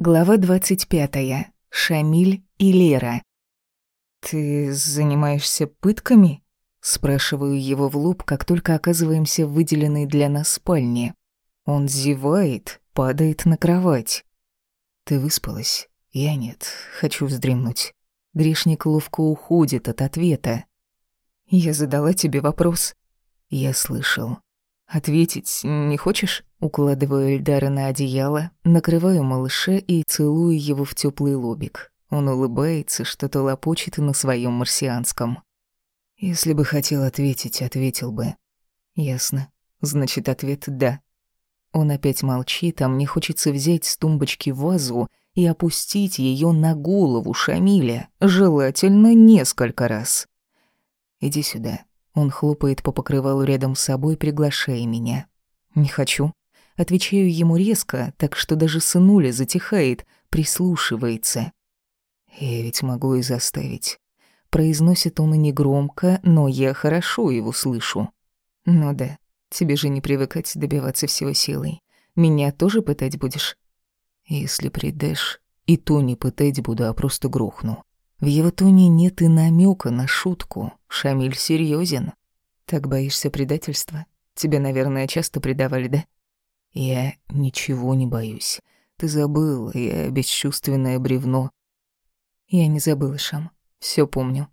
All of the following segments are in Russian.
Глава 25. Шамиль и Лера. «Ты занимаешься пытками?» Спрашиваю его в лоб, как только оказываемся в выделенной для нас спальне. Он зевает, падает на кровать. «Ты выспалась?» «Я нет, хочу вздремнуть». Грешник ловко уходит от ответа. «Я задала тебе вопрос». «Я слышал. «Ответить не хочешь?» Укладываю Эльдара на одеяло, накрываю малыша и целую его в теплый лобик. Он улыбается, что-то лопочет на своем марсианском. «Если бы хотел ответить, ответил бы». «Ясно. Значит, ответ «да». Он опять молчит, а мне хочется взять с тумбочки вазу и опустить ее на голову Шамиля, желательно несколько раз. «Иди сюда», он хлопает по покрывалу рядом с собой, приглашая меня. «Не хочу». Отвечаю ему резко, так что даже сынуля затихает, прислушивается. «Я ведь могу и заставить». Произносит он и негромко, но я хорошо его слышу. «Ну да, тебе же не привыкать добиваться всего силой. Меня тоже пытать будешь?» «Если предашь, и то не пытать буду, а просто грохну. В его тоне нет и намека на шутку. Шамиль серьезен. Так боишься предательства? Тебя, наверное, часто предавали, да? Я ничего не боюсь. Ты забыл, я бесчувственное бревно. Я не забыла, Шам. Все помню.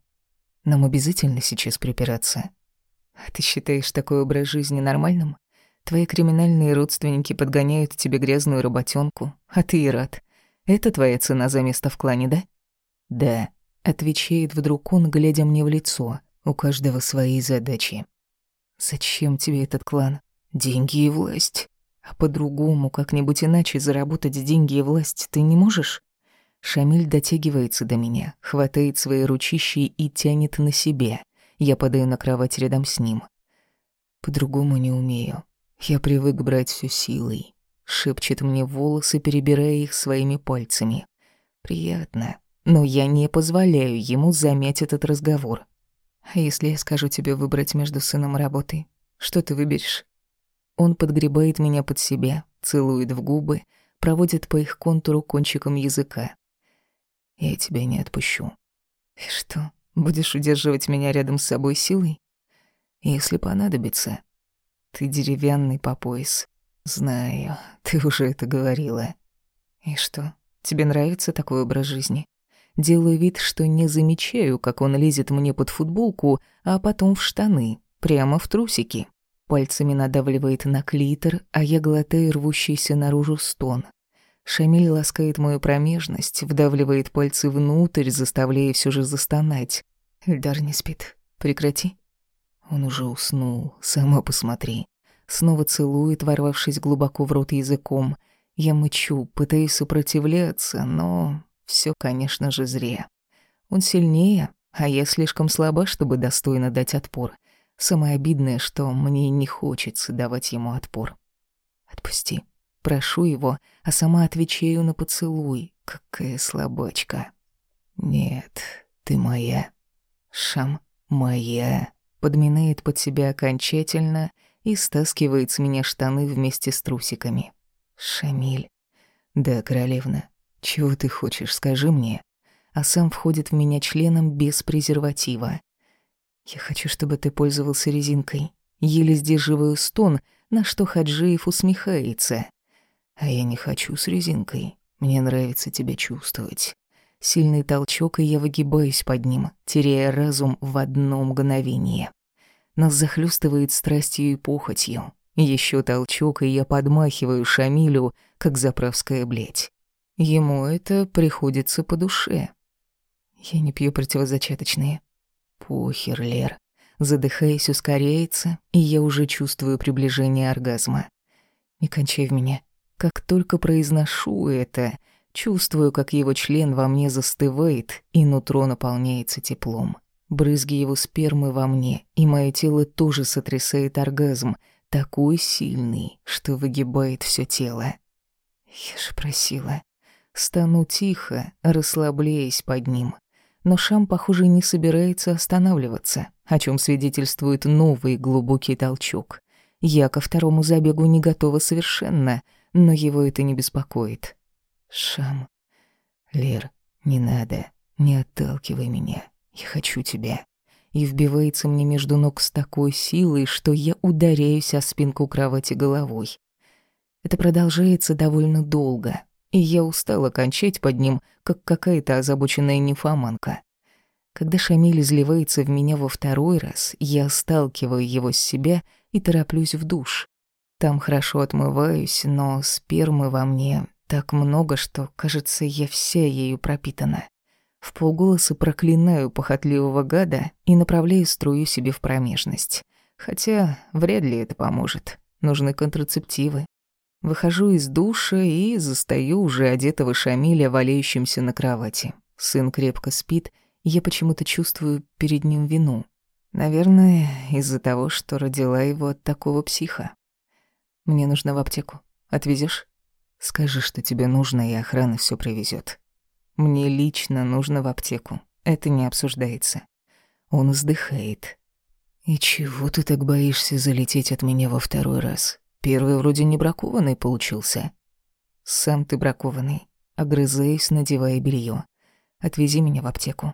Нам обязательно сейчас припираться. А ты считаешь такой образ жизни нормальным? Твои криминальные родственники подгоняют тебе грязную работенку, а ты и рад. Это твоя цена за место в клане, да? Да. Отвечает вдруг он, глядя мне в лицо. У каждого свои задачи. Зачем тебе этот клан? Деньги и власть. А по-другому, как-нибудь иначе заработать деньги и власть ты не можешь? Шамиль дотягивается до меня, хватает свои ручищи и тянет на себе. Я падаю на кровать рядом с ним. По-другому не умею. Я привык брать всю силой. Шепчет мне волосы, перебирая их своими пальцами. Приятно но я не позволяю ему замять этот разговор. А если я скажу тебе выбрать между сыном и работой, что ты выберешь? Он подгребает меня под себя, целует в губы, проводит по их контуру кончиком языка. Я тебя не отпущу. И что, будешь удерживать меня рядом с собой силой? Если понадобится. Ты деревянный по пояс. Знаю, ты уже это говорила. И что, тебе нравится такой образ жизни? Делаю вид, что не замечаю, как он лезет мне под футболку, а потом в штаны, прямо в трусики. Пальцами надавливает на клитор, а я глотаю рвущийся наружу стон. Шамиль ласкает мою промежность, вдавливает пальцы внутрь, заставляя все же застонать. Эльдар не спит. Прекрати. Он уже уснул, сама посмотри. Снова целует, ворвавшись глубоко в рот языком. Я мычу, пытаюсь сопротивляться, но все, конечно же, зря. Он сильнее, а я слишком слаба, чтобы достойно дать отпор. Самое обидное, что мне не хочется давать ему отпор. Отпусти. Прошу его, а сама отвечаю на поцелуй. Какая слабачка. Нет, ты моя. Шам моя. Подминает под себя окончательно и стаскивает с меня штаны вместе с трусиками. Шамиль. Да, королевна, «Чего ты хочешь, скажи мне?» А сам входит в меня членом без презерватива. «Я хочу, чтобы ты пользовался резинкой». Еле сдерживаю стон, на что Хаджиев усмехается. «А я не хочу с резинкой. Мне нравится тебя чувствовать». Сильный толчок, и я выгибаюсь под ним, теряя разум в одно мгновение. Нас захлестывает страстью и похотью. Еще толчок, и я подмахиваю Шамилю, как заправская блядь. Ему это приходится по душе. Я не пью противозачаточные. Похер, Лер. Задыхаясь, ускоряется, и я уже чувствую приближение оргазма. Не кончай в меня. Как только произношу это, чувствую, как его член во мне застывает, и нутро наполняется теплом. Брызги его спермы во мне, и мое тело тоже сотрясает оргазм, такой сильный, что выгибает все тело. Я же просила. Стану тихо, расслабляясь под ним. Но Шам, похоже, не собирается останавливаться, о чем свидетельствует новый глубокий толчок. Я ко второму забегу не готова совершенно, но его это не беспокоит. Шам. Лер, не надо. Не отталкивай меня. Я хочу тебя. И вбивается мне между ног с такой силой, что я ударяюсь о спинку кровати головой. Это продолжается довольно долго, и я устала кончать под ним, как какая-то озабоченная нимфоманка. Когда Шамиль изливается в меня во второй раз, я сталкиваю его с себя и тороплюсь в душ. Там хорошо отмываюсь, но спермы во мне так много, что, кажется, я вся ею пропитана. В полголоса проклинаю похотливого гада и направляю струю себе в промежность. Хотя вряд ли это поможет. Нужны контрацептивы. Выхожу из душа и застаю уже одетого Шамиля, валяющимся на кровати. Сын крепко спит, и я почему-то чувствую перед ним вину. Наверное, из-за того, что родила его от такого психа. Мне нужно в аптеку. Отвезешь? Скажи, что тебе нужно, и охрана все привезет. Мне лично нужно в аптеку. Это не обсуждается. Он вздыхает. И чего ты так боишься залететь от меня во второй раз? Первый вроде не бракованный получился. Сам ты бракованный. Огрызаюсь, надевая белье. Отвези меня в аптеку.